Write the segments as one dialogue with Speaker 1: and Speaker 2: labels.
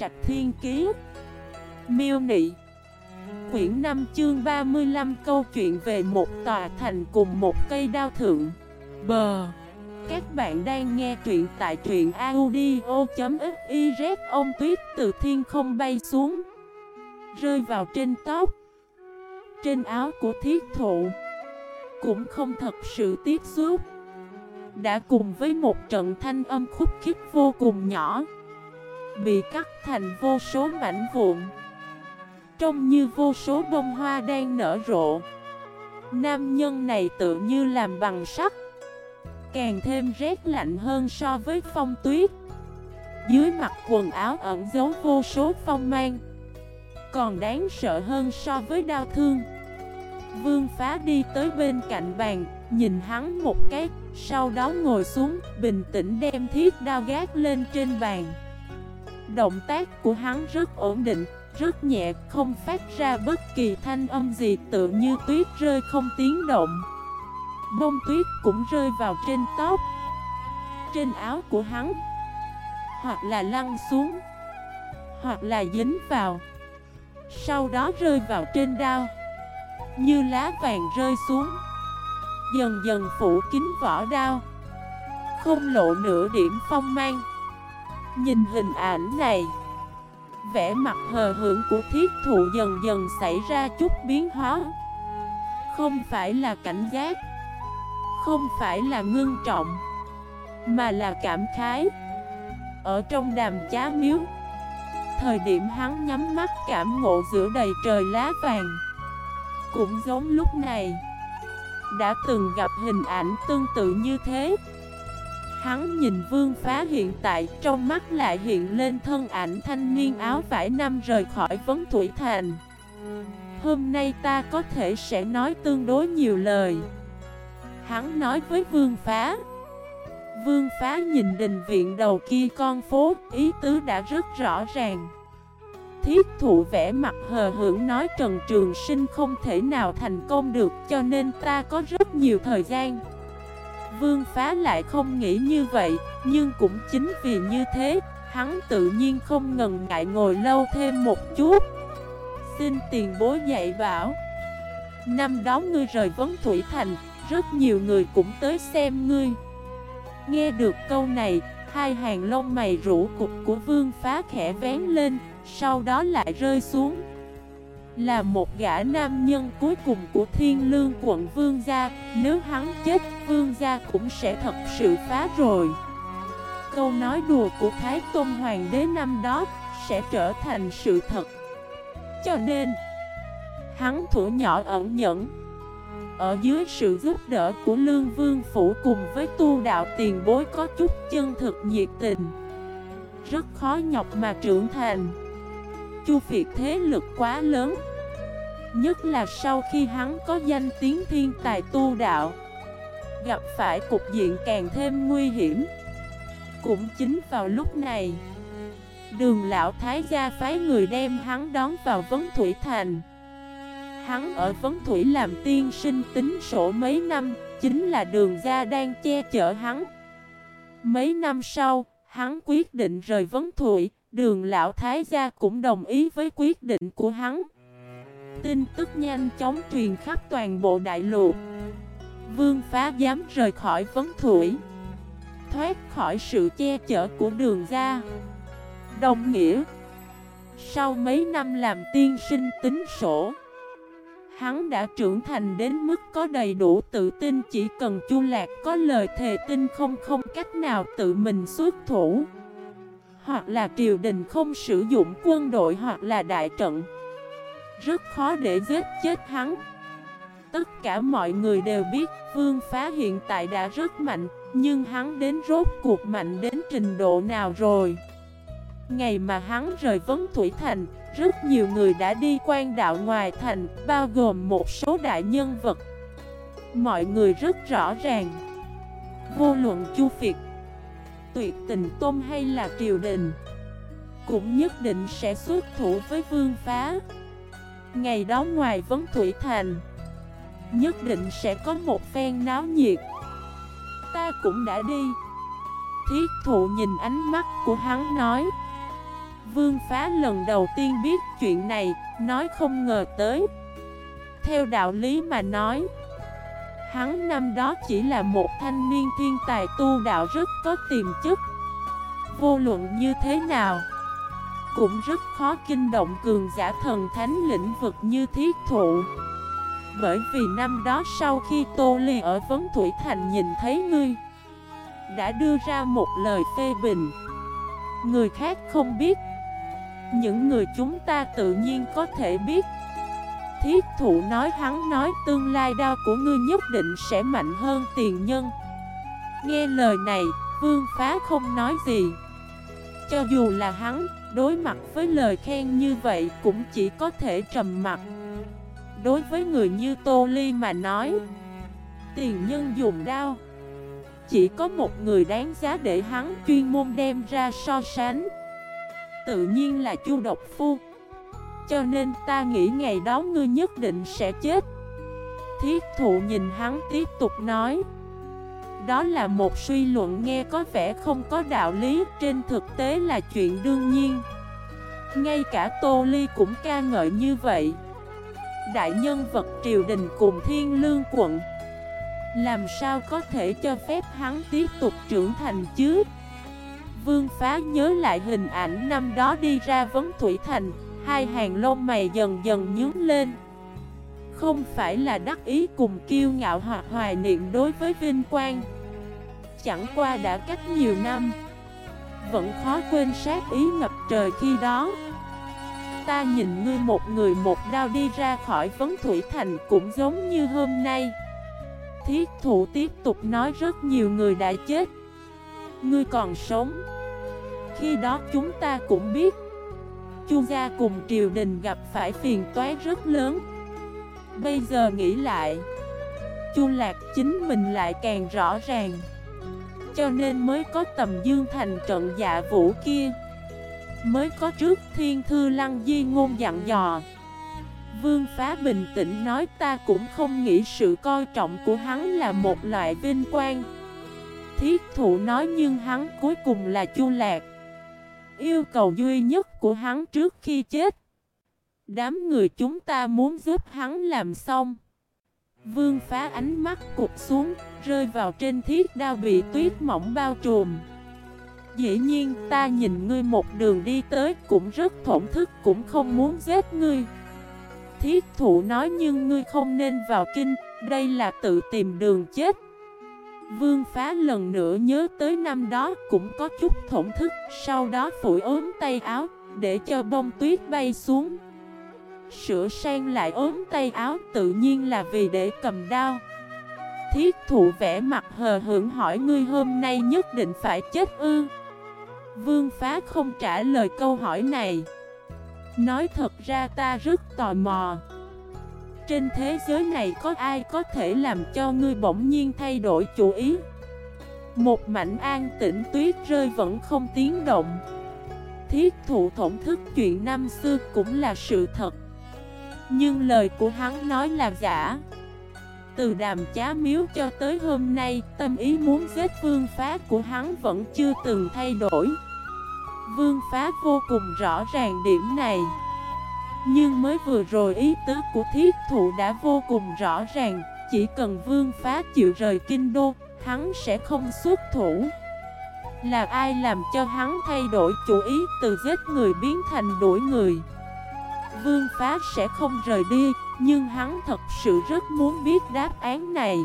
Speaker 1: Trạch Thiên Kiế Miêu Nị. Quyển 5 chương 35 câu chuyện về một tòa thành cùng một cây đao thượng. Bờ Các bạn đang nghe truyện tại truyện audio.xyz Ông tuyết từ thiên không bay xuống, Rơi vào trên tóc, Trên áo của thiết thụ. Cũng không thật sự tiếp xúc. Đã cùng với một trận thanh âm khúc khích vô cùng nhỏ. Bị cắt thành vô số mảnh vụn. Trông như vô số bông hoa đang nở rộ. Nam nhân này tự như làm bằng sắt, Càng thêm rét lạnh hơn so với phong tuyết. Dưới mặt quần áo ẩn giấu vô số phong mang, Còn đáng sợ hơn so với đau thương. Vương phá đi tới bên cạnh bàn, Nhìn hắn một cái, Sau đó ngồi xuống, Bình tĩnh đem thiết đao gác lên trên bàn. Động tác của hắn rất ổn định rất nhẹ, không phát ra bất kỳ thanh âm gì tự như tuyết rơi không tiếng động. Bông tuyết cũng rơi vào trên tóc, trên áo của hắn, hoặc là lăn xuống, hoặc là dính vào, sau đó rơi vào trên đao, như lá vàng rơi xuống, dần dần phủ kín vỏ đao, không lộ nửa điểm phong mang. Nhìn hình ảnh này, vẻ mặt hờ hưởng của thiết thụ dần dần xảy ra chút biến hóa. Không phải là cảnh giác, Không phải là ngưng trọng, Mà là cảm khái. Ở trong đàm chá miếu, Thời điểm hắn nhắm mắt cảm ngộ giữa đầy trời lá vàng, Cũng giống lúc này, Đã từng gặp hình ảnh tương tự như thế. Hắn nhìn vương phá hiện tại, Trong mắt lại hiện lên thân ảnh thanh niên áo vải năm rời khỏi vấn thủy thành. Hôm nay ta có thể sẽ nói tương đối nhiều lời. Hắn nói với vương phá. Vương phá nhìn đình viện đầu kia con phố, Ý tứ đã rất rõ ràng. Thiết thụ vẽ mặt hờ hưởng nói Trần Trường Sinh không thể nào thành công được, Cho nên ta có rất nhiều thời gian. Vương phá lại không nghĩ như vậy, nhưng cũng chính vì như thế, hắn tự nhiên không ngần ngại ngồi lâu thêm một chút. Xin tiền bối dạy bảo. Năm đó ngươi rời vấn Thủy Thành, rất nhiều người cũng tới xem ngươi. Nghe được câu này, hai hàng lông mày rũ cục của vương phá khẽ vén lên, sau đó lại rơi xuống. Là một gã nam nhân cuối cùng của thiên lương quận vương gia. Nếu hắn chết, vương gia cũng sẽ thật sự phá rồi. Câu nói đùa của Thái Tôn Hoàng đế năm đó sẽ trở thành sự thật. Cho nên, Hắn thủ nhỏ ẩn nhẫn. Ở dưới sự giúp đỡ của Lương Vương Phủ cùng với tu đạo tiền bối có chút chân thực nhiệt tình, Rất khó nhọc mà trưởng thành. Chu Việt thế lực quá lớn. Nhất là sau khi hắn có danh tiếng thiên tài tu đạo Gặp phải cục diện càng thêm nguy hiểm. Cũng chính vào lúc này Đường lão thái gia phái người đem hắn đón vào Vấn Thủy Thành. Hắn ở Vấn Thủy làm tiên sinh tính sổ mấy năm Chính là đường gia đang che chở hắn. Mấy năm sau, hắn quyết định rời Vấn Thủy Đường lão thái gia cũng đồng ý với quyết định của hắn. Tin tức nhanh chóng truyền khắp toàn bộ đại lục Vương phá dám rời khỏi vấn thủy, Thoát khỏi sự che chở của đường gia. Đồng nghĩa, Sau mấy năm làm tiên sinh tính sổ, Hắn đã trưởng thành đến mức có đầy đủ tự tin Chỉ cần chu lạc có lời thề tin không không cách nào tự mình xuất thủ. Hoặc là triều đình không sử dụng quân đội hoặc là đại trận. Rất khó để giết chết hắn. Tất cả mọi người đều biết Vương Phá hiện tại đã rất mạnh, Nhưng hắn đến rốt cuộc mạnh đến trình độ nào rồi? Ngày mà hắn rời Vấn Thủy Thành, Rất nhiều người đã đi quan đạo ngoài thành, Bao gồm một số đại nhân vật. Mọi người rất rõ ràng. Vô luận chu Việt Tuyệt tình tôn hay là triều đình Cũng nhất định sẽ xuất thủ với vương phá. Ngày đó ngoài Vấn Thủy Thành Nhất định sẽ có một phen náo nhiệt. Ta cũng đã đi. Thiết thụ nhìn ánh mắt của hắn nói. Vương phá lần đầu tiên biết chuyện này, nói không ngờ tới. Theo đạo lý mà nói Hắn năm đó chỉ là một thanh niên thiên tài tu đạo rất có tiềm chất. Vô luận như thế nào, Cũng rất khó kinh động cường giả thần thánh lĩnh vực như thiết thụ. Bởi vì năm đó sau khi Tô Ly ở Vấn Thủy Thành nhìn thấy ngươi, Đã đưa ra một lời phê bình. Người khác không biết. Những người chúng ta tự nhiên có thể biết. Thiết thụ nói hắn nói tương lai đao của ngươi nhất định sẽ mạnh hơn tiền nhân. Nghe lời này, vương phá không nói gì. Cho dù là hắn, đối mặt với lời khen như vậy cũng chỉ có thể trầm mặt Đối với người như Tô Ly mà nói Tiền nhân dùng đao Chỉ có một người đáng giá để hắn chuyên môn đem ra so sánh. Tự nhiên là Chu Độc Phu cho nên ta nghĩ ngày đó ngươi nhất định sẽ chết. Thiết thụ nhìn hắn tiếp tục nói. Đó là một suy luận nghe có vẻ không có đạo lý, Trên thực tế là chuyện đương nhiên. Ngay cả Tô Ly cũng ca ngợi như vậy. Đại nhân vật triều đình cùng thiên lương quận, Làm sao có thể cho phép hắn tiếp tục trưởng thành chứ? Vương phá nhớ lại hình ảnh năm đó đi ra vấn Thủy Thành. Hai hàng lông mày dần dần nhướng lên. Không phải là đắc ý cùng kiêu ngạo hoặc hoài niệm đối với vinh quang. Chẳng qua đã cách nhiều năm, Vẫn khó quên sát ý ngập trời khi đó. Ta nhìn ngươi một người một đao đi ra khỏi vấn thủy thành cũng giống như hôm nay. Thiết thụ tiếp tục nói rất nhiều người đã chết. Ngươi còn sống. Khi đó chúng ta cũng biết. Chu gia cùng triều đình gặp phải phiền toái rất lớn. Bây giờ nghĩ lại, Chu Lạc chính mình lại càng rõ ràng. Cho nên mới có tầm dương thành trận dạ vũ kia. Mới có trước thiên thư lăng di ngôn dặn dò. Vương phá bình tĩnh nói ta cũng không nghĩ sự coi trọng của hắn là một loại vinh quang. Thiết thụ nói nhưng hắn cuối cùng là chu lạc. Yêu cầu duy nhất của hắn trước khi chết. Đám người chúng ta muốn giúp hắn làm xong. Vương phá ánh mắt cụt xuống, Rơi vào trên thiết đao bị tuyết mỏng bao trùm. Dĩ nhiên, ta nhìn ngươi một đường đi tới Cũng rất thổn thức, cũng không muốn giết ngươi. Thiết thụ nói nhưng ngươi không nên vào kinh, Đây là tự tìm đường chết. Vương phá lần nữa nhớ tới năm đó cũng có chút thổn thức, Sau đó phủi ốm tay áo, để cho bông tuyết bay xuống. Sửa sang lại ốm tay áo tự nhiên là vì để cầm đao. Thiết thụ vẽ mặt hờ hưởng hỏi ngươi hôm nay nhất định phải chết ư? Vương phá không trả lời câu hỏi này. Nói thật ra ta rất tò mò trên thế giới này có ai có thể làm cho ngươi bỗng nhiên thay đổi chủ ý? Một mảnh an tĩnh tuyết rơi vẫn không tiếng động. Thiết thụ thổn thức chuyện năm xưa cũng là sự thật. Nhưng lời của hắn nói là giả. Từ đàm chá miếu cho tới hôm nay, Tâm ý muốn giết vương phá của hắn vẫn chưa từng thay đổi. Vương phá vô cùng rõ ràng điểm này nhưng mới vừa rồi ý tứ của thiết thụ đã vô cùng rõ ràng. Chỉ cần vương phá chịu rời kinh đô, Hắn sẽ không xuất thủ. Là ai làm cho hắn thay đổi chủ ý từ giết người biến thành đuổi người? Vương phá sẽ không rời đi, Nhưng hắn thật sự rất muốn biết đáp án này.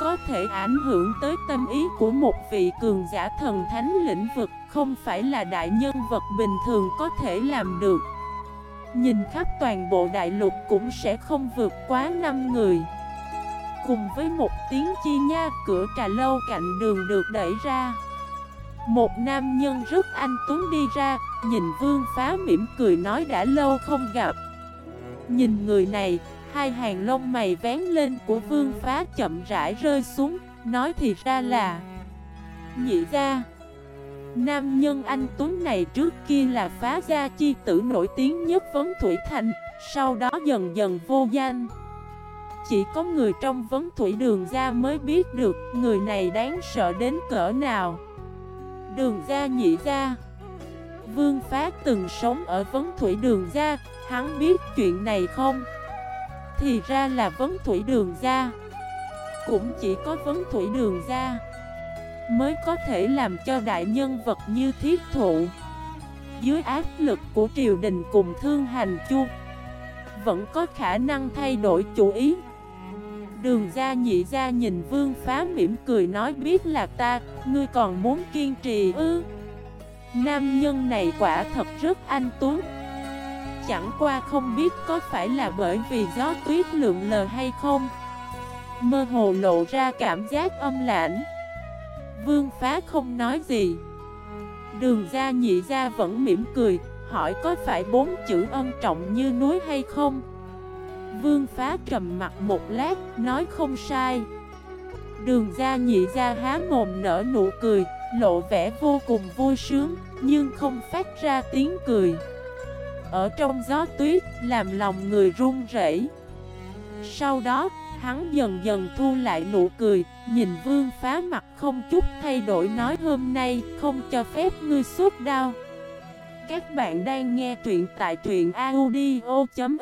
Speaker 1: Có thể ảnh hưởng tới tâm ý của một vị cường giả thần thánh lĩnh vực Không phải là đại nhân vật bình thường có thể làm được. Nhìn khắp toàn bộ đại lục cũng sẽ không vượt quá 5 người. Cùng với một tiếng chi nha cửa trà lâu cạnh đường được đẩy ra. Một nam nhân rất anh tuấn đi ra, Nhìn vương phá mỉm cười nói đã lâu không gặp. Nhìn người này, Hai hàng lông mày vén lên của vương phá chậm rãi rơi xuống, Nói thì ra là, Nhị ra Nam nhân anh Tuấn này trước kia là phá gia chi tử nổi tiếng nhất Vấn Thủy Thành, Sau đó dần dần vô danh. Chỉ có người trong Vấn Thủy Đường Gia mới biết được Người này đáng sợ đến cỡ nào. Đường Gia nhị gia. Vương Phá từng sống ở vấn thủy đường gia, Hắn biết chuyện này không? Thì ra là vấn thủy đường gia. Cũng chỉ có vấn thủy đường gia. Mới có thể làm cho đại nhân vật như thiết thụ. Dưới áp lực của triều đình cùng thương hành chu, Vẫn có khả năng thay đổi chủ ý. Đường gia nhị gia nhìn vương phá mỉm cười nói, biết là ta, Ngươi còn muốn kiên trì ư? Nam nhân này quả thật rất anh tuấn. Chẳng qua không biết có phải là bởi vì gió tuyết lượng lờ hay không. Mơ hồ lộ ra cảm giác âm lãnh. Vương phá không nói gì. Đường gia nhị gia vẫn mỉm cười, Hỏi có phải bốn chữ ân trọng như núi hay không? Vương phá trầm mặt một lát, Nói không sai. Đường gia nhị gia há mồm nở nụ cười, Lộ vẻ vô cùng vui sướng, Nhưng không phát ra tiếng cười. Ở trong gió tuyết, Làm lòng người run rẩy. Sau đó Hắn dần dần thu lại nụ cười, Nhìn vương phá mặt không chút thay đổi Nói hôm nay không cho phép ngươi suốt đau. Các bạn đang nghe truyện tại truyện audio.fif